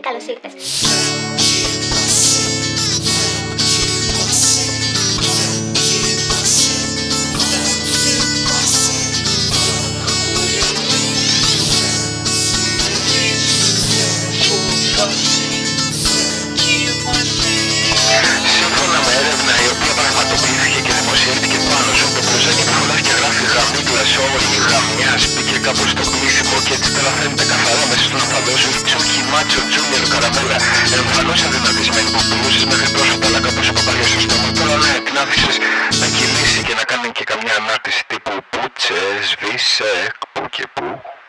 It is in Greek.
Καλώς ήρθες. Σύμφωνα με έρευνα η οποία πραγματοποιήθηκε και δημοσιεύτηκε πάνω σου, το μπλουζάκι που φωνάζει και γράφει γαμίγκλα σε όλη η γαμιά μπήκε κάπου στο κλείσιμο και έτσι τώρα φαίνεται καθαρά μέσα στον απαντό γεμάτη τύπου πουτσε, εκ που και που.